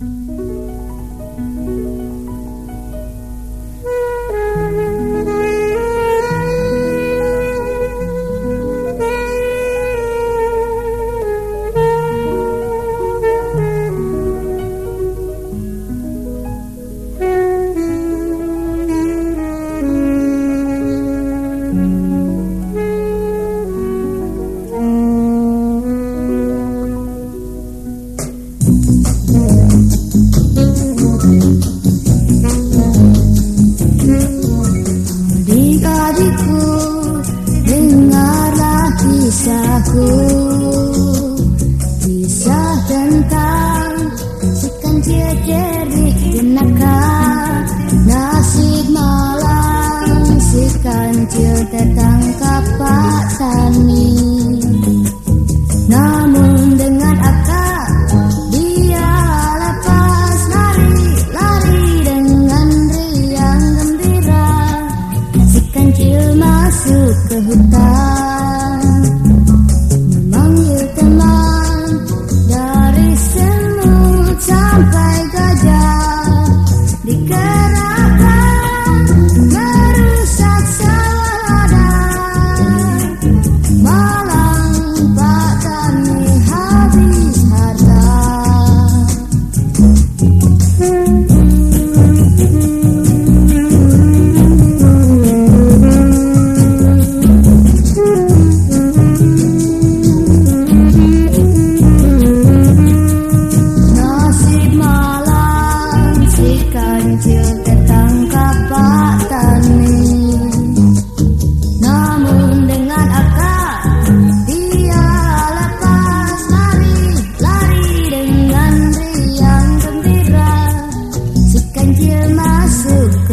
Mm-hmm. Bisa tentang tentang Sukan jadi jenaka. Nasib malang Sukan dia datang. Oh.